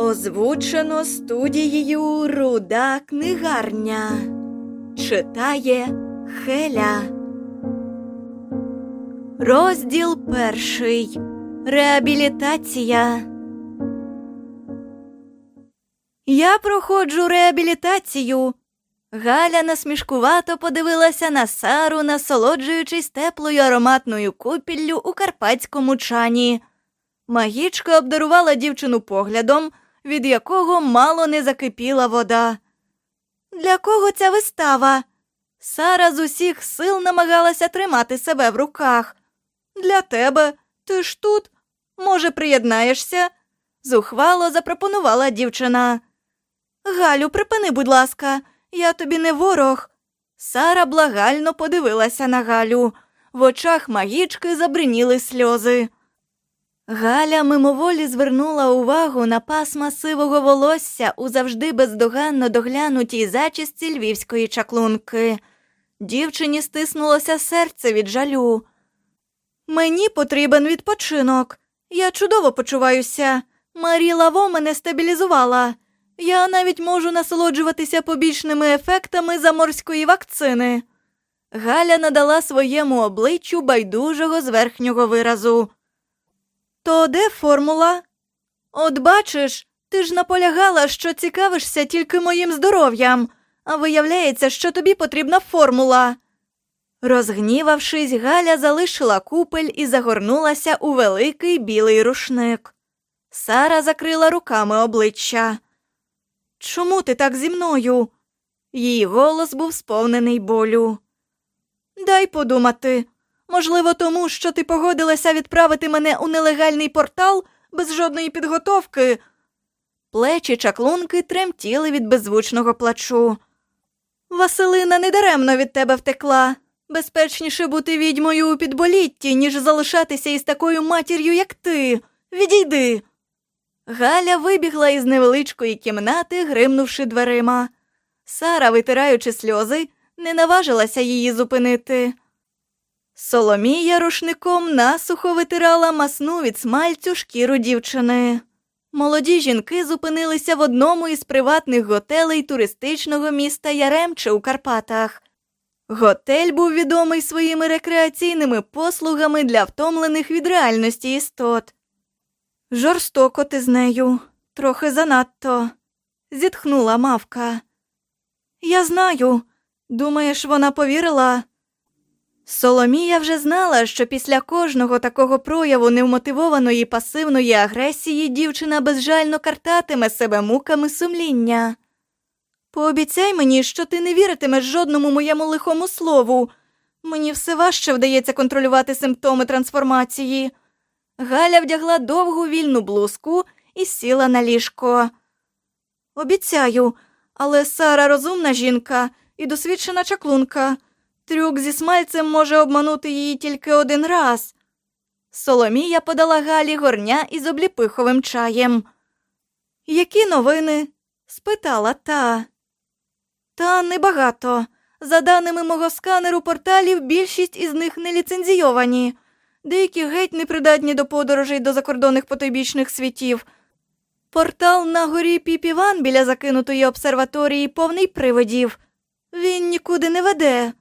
Озвучено студією Руда книгарня. Читає Хеля. Розділ перший. Реабілітація. Я проходжу реабілітацію. Галя насмішкувато подивилася на Сару, насолоджуючись теплою ароматною купіллю у карпатському чані. Магічка обдарувала дівчину поглядом, від якого мало не закипіла вода. Для кого ця вистава? Сара з усіх сил намагалася тримати себе в руках. Для тебе, ти ж тут, може, приєднаєшся? зухвало запропонувала дівчина. Галю, припини, будь ласка, я тобі не ворог. Сара благально подивилася на Галю. В очах магічки забриніли сльози. Галя мимоволі звернула увагу на пасма сивого волосся у завжди бездоганно доглянутій зачісті львівської чаклунки. Дівчині стиснулося серце від жалю. Мені потрібен відпочинок. Я чудово почуваюся. Марі Лаво мене стабілізувала. Я навіть можу насолоджуватися побічними ефектами заморської вакцини. Галя надала своєму обличчю байдужого зверхнього виразу. То де формула? От бачиш, ти ж наполягала, що цікавишся тільки моїм здоров'ям, а виявляється, що тобі потрібна формула. Розгнівавшись, Галя залишила купель і загорнулася у великий білий рушник. Сара закрила руками обличчя. Чому ти так зі мною? Її голос був сповнений болю. Дай подумати. Можливо, тому, що ти погодилася відправити мене у нелегальний портал без жодної підготовки. Плечі чаклунки тремтіли від беззвучного плачу. Василина недаремно від тебе втекла. Безпечніше бути відьмою у підболітті, ніж залишатися із такою матір'ю, як ти. Відійди. Галя вибігла із невеличкої кімнати, гримнувши дверима. Сара, витираючи сльози, не наважилася її зупинити. Соломія рушником насухо витирала масну від смальцю шкіру дівчини. Молоді жінки зупинилися в одному із приватних готелей туристичного міста Яремче у Карпатах. Готель був відомий своїми рекреаційними послугами для втомлених від реальності істот. Жорстоко ти з нею, трохи занадто, зітхнула мавка. Я знаю. Думаєш, вона повірила? Соломія вже знала, що після кожного такого прояву невмотивованої пасивної агресії дівчина безжально картатиме себе муками сумління. Пообіцяй мені, що ти не віритимеш жодному моєму лихому слову. Мені все важче вдається контролювати симптоми трансформації. Галя вдягла довгу вільну блузку і сіла на ліжко. Обіцяю, але Сара розумна жінка і досвідчена чаклунка. Трюк зі смальцем може обманути її тільки один раз. Соломія подала Галі горня із обліпиховим чаєм. Які новини? спитала та. Та небагато. За даними мого сканеру порталів, більшість із них не ліцензійовані, деякі геть непридатні до подорожей до закордонних потойбічних світів. Портал на горі Піпіван біля закинутої обсерваторії повний привидів. Він нікуди не веде.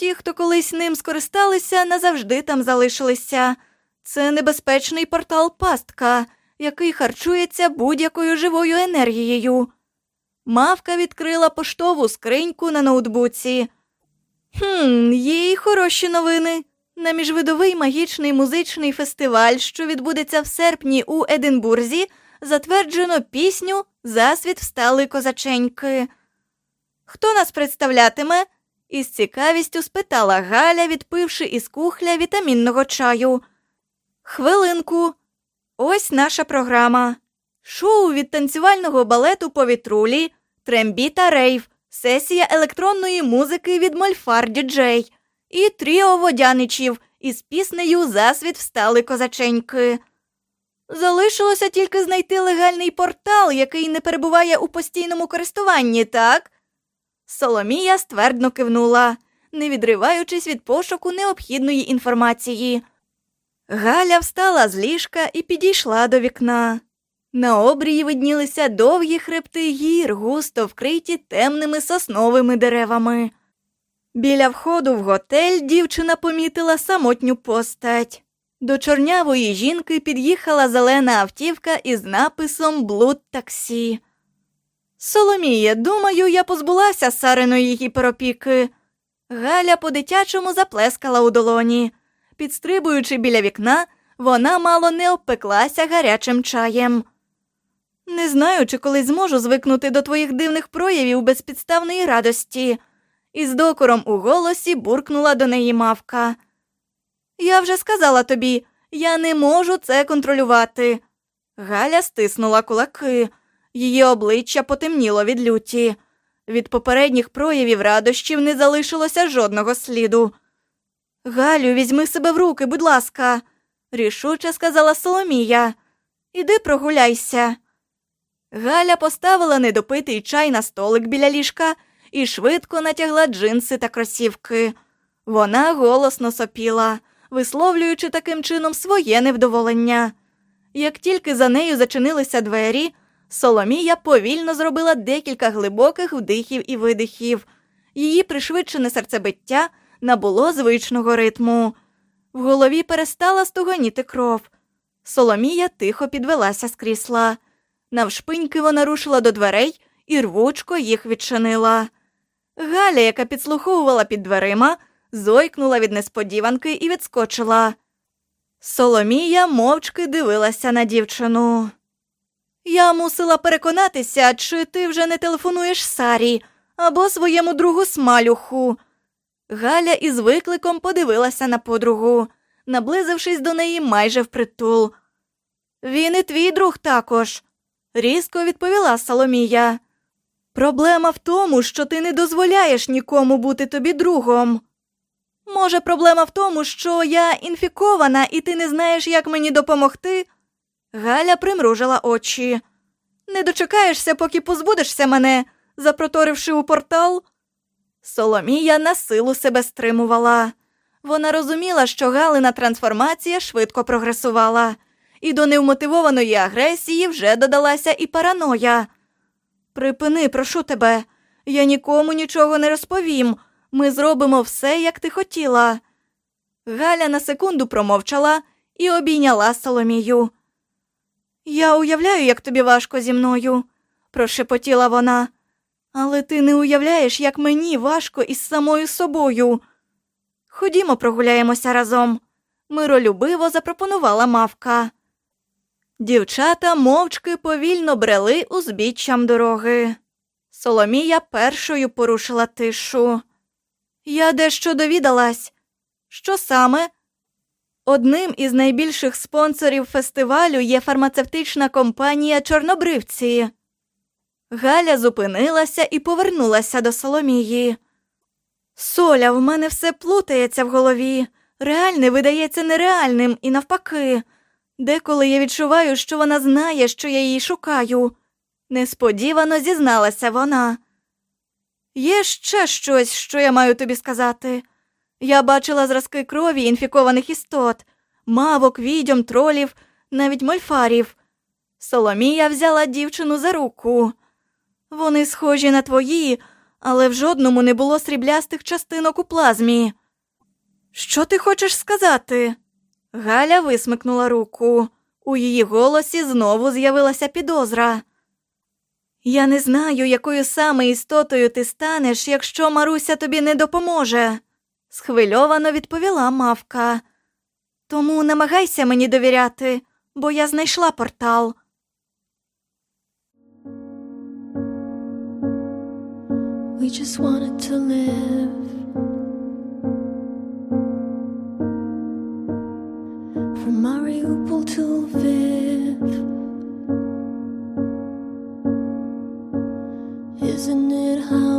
Ті, хто колись ним скористалися, назавжди там залишилися. Це небезпечний портал пастка, який харчується будь-якою живою енергією. Мавка відкрила поштову скриньку на ноутбуці. Хм, є й хороші новини. На міжвидовий магічний музичний фестиваль, що відбудеться в серпні у Единбурзі, затверджено пісню Засвіт встали козаченьки. Хто нас представлятиме? Із цікавістю спитала Галя, відпивши із кухля вітамінного чаю. Хвилинку, ось наша програма. Шоу від танцювального балету повітрулі, трембіта рейв, сесія електронної музики від Мольфар Діджей і тріо водяничів із піснею Засвіт встали козаченьки. Залишилося тільки знайти легальний портал, який не перебуває у постійному користуванні, так? Соломія ствердно кивнула, не відриваючись від пошуку необхідної інформації. Галя встала з ліжка і підійшла до вікна. На обрії виднілися довгі хребти гір, густо вкриті темними сосновими деревами. Біля входу в готель дівчина помітила самотню постать. До чорнявої жінки під'їхала зелена автівка із написом Блуд таксі. Соломіє, думаю, я позбулася сариної гіперопіки. Галя по-дитячому заплескала у долоні. Підстрибуючи біля вікна, вона мало не обпеклася гарячим чаєм. Не знаю, чи колись зможу звикнути до твоїх дивних проявів безпідставної радості, із докором у голосі буркнула до неї мавка. Я вже сказала тобі, я не можу це контролювати. Галя стиснула кулаки, її обличчя потемніло від люті. Від попередніх проявів радощів не залишилося жодного сліду. Галю, візьми себе в руки, будь ласка, рішуче сказала Соломія. Іди прогуляйся. Галя поставила недопитий чай на столик біля ліжка і швидко натягла джинси та кросівки. Вона голосно сопіла, висловлюючи таким чином своє невдоволення. Як тільки за нею зачинилися двері, Соломія повільно зробила декілька глибоких вдихів і видихів. Її пришвидшене серцебиття набуло звичного ритму. В голові перестала стуганіти кров. Соломія тихо підвелася з крісла. Навшпиньки вона рушила до дверей і рвучко їх відчинила. Галя, яка підслуховувала під дверима, зойкнула від несподіванки і відскочила. Соломія мовчки дивилася на дівчину. Я мусила переконатися, чи ти вже не телефонуєш Сарі або своєму другу смалюху. Галя із викликом подивилася на подругу, наблизившись до неї майже впритул. Він і твій друг також, різко відповіла Соломія. Проблема в тому, що ти не дозволяєш нікому бути тобі другом. Може, проблема в тому, що я інфікована, і ти не знаєш, як мені допомогти? Галя примружила очі. Не дочекаєшся, поки позбудешся мене, запроторивши у портал. Соломія на силу себе стримувала. Вона розуміла, що Галина трансформація швидко прогресувала, і до невмотивованої агресії вже додалася і параноя. Припини, прошу тебе, я нікому нічого не розповім. Ми зробимо все, як ти хотіла. Галя на секунду промовчала і обійняла Соломію. Я уявляю, як тобі важко зі мною, прошепотіла вона. Але ти не уявляєш, як мені важко із самою собою. Ходімо, прогуляємося разом, миролюбиво запропонувала мавка. Дівчата мовчки повільно брели узбіччям дороги. Соломія першою порушила тишу. Я дещо довідалась. Що саме? Одним із найбільших спонсорів фестивалю є фармацевтична компанія Чорнобривці. Галя зупинилася і повернулася до Соломії. Соля, в мене все плутається в голові. Реальне видається нереальним і навпаки. Деколи я відчуваю, що вона знає, що я її шукаю. Несподівано зізналася вона. Є ще щось, що я маю тобі сказати. Я бачила зразки крові інфікованих істот, мавок, відьом, тролів, навіть мольфарів. Соломія взяла дівчину за руку. Вони схожі на твої, але в жодному не було сріблястих частинок у плазмі. Що ти хочеш сказати? Галя висмикнула руку. У її голосі знову з'явилася підозра. Я не знаю, якою саме істотою ти станеш, якщо Маруся тобі не допоможе, схвильовано відповіла мавка. Тому намагайся мені довіряти, бо я знайшла портал. We just wanted to live From Mariupol to Lviv Isn't it high?